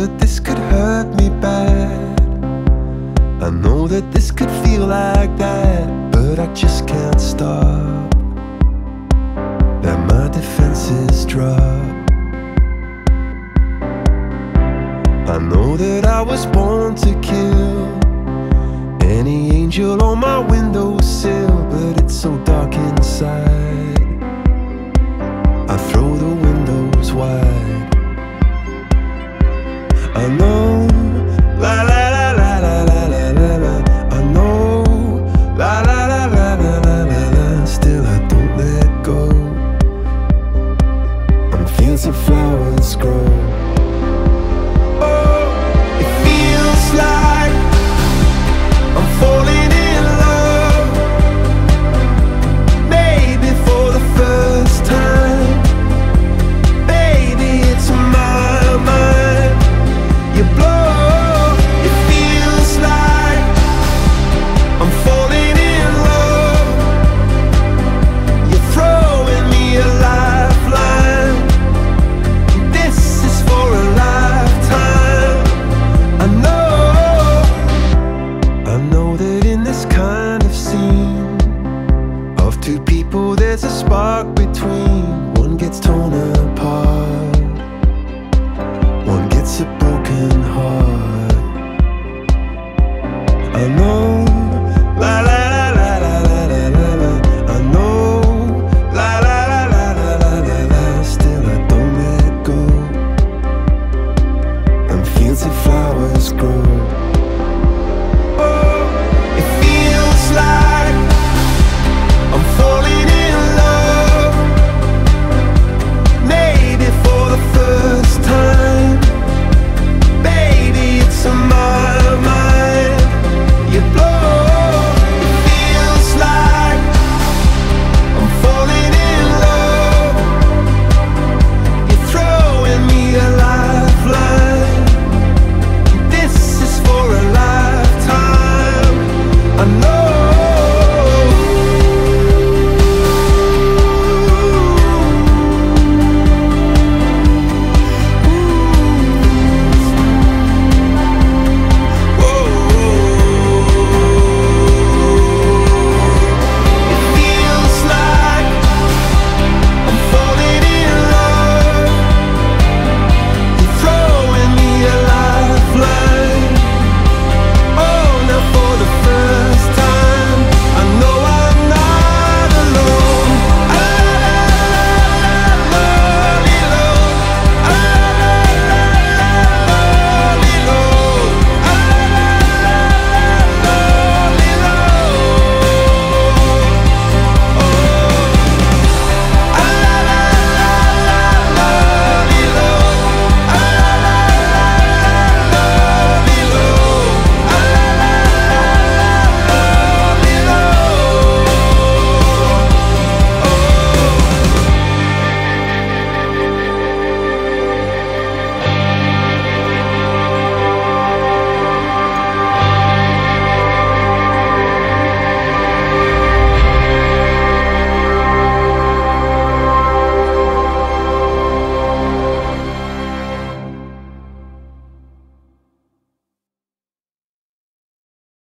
that this could hurt me bad. I know that this could feel like that, but I just can't stop. That my defenses drop. I know that I was born to kill any angel on my way. alone two people there's a spark between